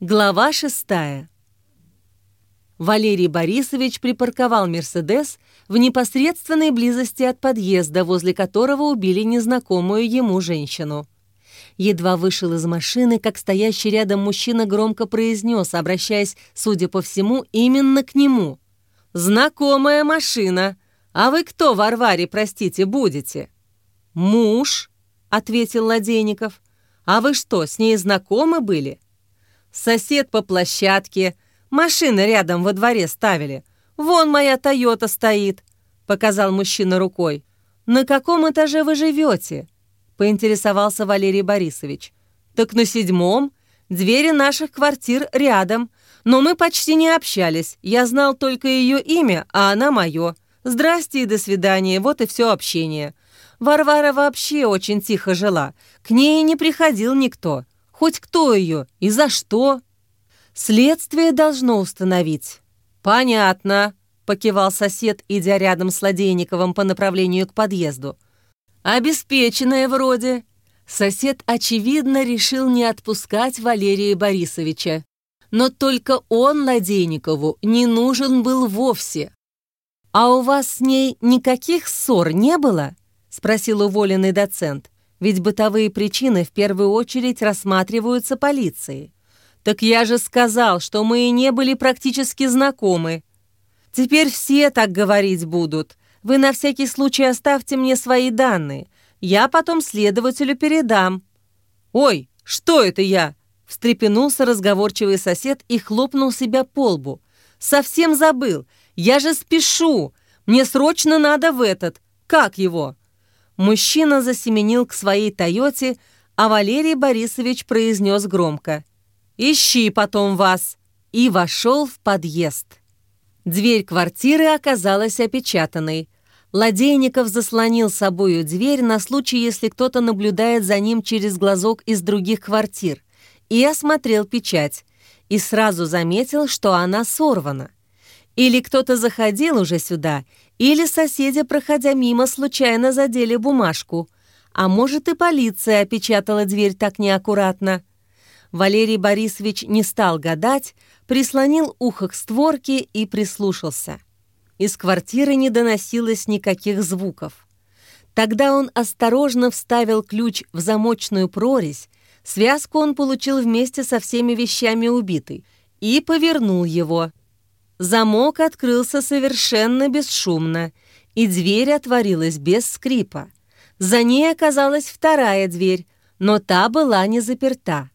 Глава шестая. Валерий Борисович припарковал «Мерседес» в непосредственной близости от подъезда, возле которого убили незнакомую ему женщину. Едва вышел из машины, как стоящий рядом мужчина громко произнес, обращаясь, судя по всему, именно к нему. «Знакомая машина! А вы кто, Варваре, простите, будете?» «Муж», — ответил Ладейников. «А вы что, с ней знакомы были?» Сосед по площадке. Машины рядом во дворе ставили. Вон моя Тойота стоит», — показал мужчина рукой. «На каком этаже вы живете?» — поинтересовался Валерий Борисович. «Так на седьмом. Двери наших квартир рядом. Но мы почти не общались. Я знал только ее имя, а она мое. Здрасте и до свидания. Вот и все общение. Варвара вообще очень тихо жила. К ней не приходил никто. Хоть кто ее и за что? Следствие должно установить. Понятно, покивал сосед, идя рядом с Ладейниковым по направлению к подъезду. Обеспеченная вроде. Сосед, очевидно, решил не отпускать Валерия Борисовича. Но только он Ладейникову не нужен был вовсе. «А у вас с ней никаких ссор не было?» — спросил уволенный доцент ведь бытовые причины в первую очередь рассматриваются полицией. Так я же сказал, что мы и не были практически знакомы. Теперь все так говорить будут. Вы на всякий случай оставьте мне свои данные. Я потом следователю передам. Ой, что это я? Встрепенулся разговорчивый сосед и хлопнул себя по лбу. Совсем забыл. Я же спешу. Мне срочно надо в этот. Как его? Мужчина засеменил к своей «Тойоте», а Валерий Борисович произнес громко «Ищи потом вас!» и вошел в подъезд. Дверь квартиры оказалась опечатанной. Ладейников заслонил собою дверь на случай, если кто-то наблюдает за ним через глазок из других квартир, и осмотрел печать, и сразу заметил, что она сорвана. Или кто-то заходил уже сюда или соседи, проходя мимо, случайно задели бумажку. А может, и полиция опечатала дверь так неаккуратно. Валерий Борисович не стал гадать, прислонил ухо к створке и прислушался. Из квартиры не доносилось никаких звуков. Тогда он осторожно вставил ключ в замочную прорезь, связку он получил вместе со всеми вещами убитой, и повернул его — Замок открылся совершенно бесшумно, и дверь отворилась без скрипа. За ней оказалась вторая дверь, но та была не заперта.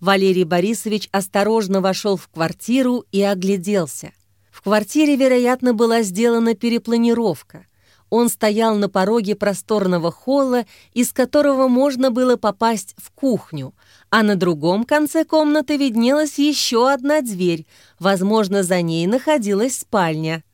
Валерий Борисович осторожно вошел в квартиру и огляделся. В квартире, вероятно, была сделана перепланировка. Он стоял на пороге просторного холла, из которого можно было попасть в кухню, а на другом конце комнаты виднелась еще одна дверь, возможно, за ней находилась спальня.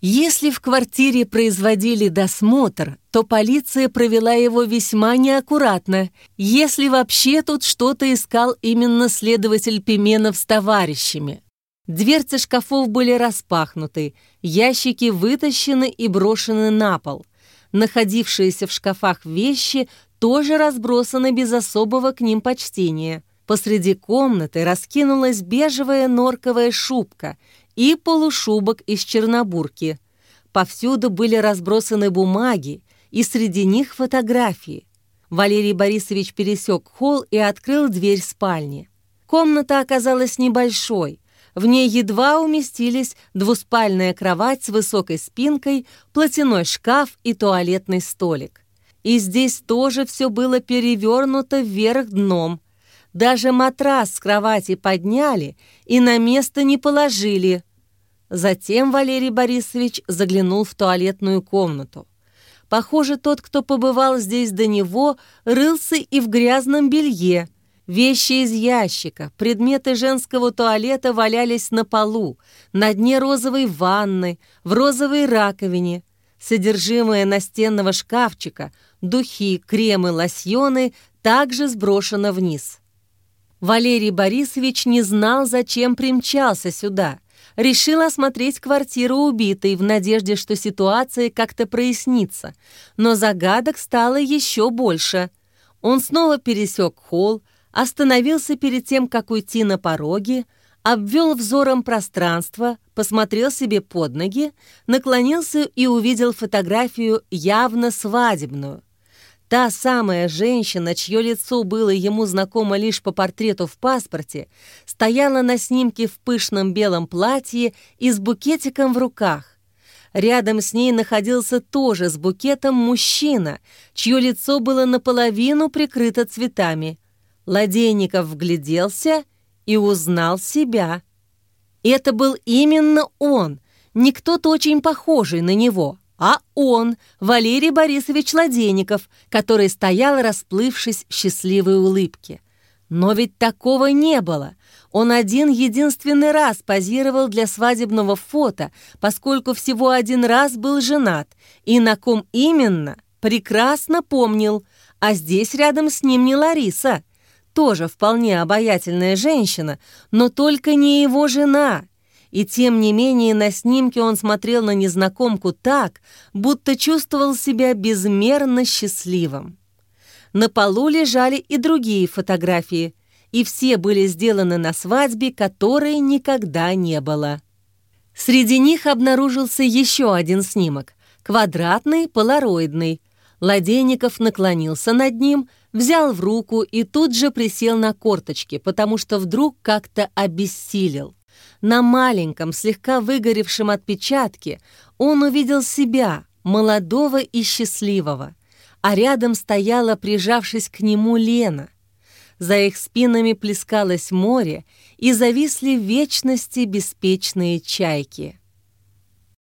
Если в квартире производили досмотр, то полиция провела его весьма неаккуратно, если вообще тут что-то искал именно следователь Пименов с товарищами. Дверцы шкафов были распахнуты, ящики вытащены и брошены на пол. Находившиеся в шкафах вещи тоже разбросаны без особого к ним почтения. Посреди комнаты раскинулась бежевая норковая шубка и полушубок из чернобурки. Повсюду были разбросаны бумаги, и среди них фотографии. Валерий Борисович пересек холл и открыл дверь спальни. Комната оказалась небольшой — в ней едва уместились двуспальная кровать с высокой спинкой, платяной шкаф и туалетный столик. И здесь тоже все было перевернуто вверх дном. Даже матрас с кровати подняли и на место не положили. Затем Валерий Борисович заглянул в туалетную комнату. Похоже, тот, кто побывал здесь до него, рылся и в грязном белье – Вещи из ящика, предметы женского туалета валялись на полу, на дне розовой ванны, в розовой раковине. Содержимое настенного шкафчика, духи, кремы, лосьоны также сброшено вниз. Валерий Борисович не знал, зачем примчался сюда. Решил осмотреть квартиру убитой в надежде, что ситуация как-то прояснится. Но загадок стало еще больше. Он снова пересек холл, остановился перед тем, как уйти на пороге, обвел взором пространство, посмотрел себе под ноги, наклонился и увидел фотографию явно свадебную. Та самая женщина, чье лицо было ему знакомо лишь по портрету в паспорте, стояла на снимке в пышном белом платье и с букетиком в руках. Рядом с ней находился тоже с букетом мужчина, чье лицо было наполовину прикрыто цветами. Ладейников вгляделся и узнал себя. Это был именно он, не кто-то очень похожий на него, а он, Валерий Борисович Ладейников, который стоял, расплывшись в счастливой улыбке. Но ведь такого не было. Он один единственный раз позировал для свадебного фото, поскольку всего один раз был женат, и на ком именно, прекрасно помнил, а здесь рядом с ним не Лариса, тоже вполне обаятельная женщина, но только не его жена. И тем не менее на снимке он смотрел на незнакомку так, будто чувствовал себя безмерно счастливым. На полу лежали и другие фотографии, и все были сделаны на свадьбе, которой никогда не было. Среди них обнаружился еще один снимок, квадратный, полароидный. Ладейников наклонился над ним, взял в руку и тут же присел на корточки, потому что вдруг как-то обессилел. На маленьком, слегка выгоревшем отпечатке он увидел себя, молодого и счастливого, а рядом стояла, прижавшись к нему, Лена — за их спинами плескалось море, и зависли в вечности беспечные чайки.